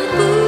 不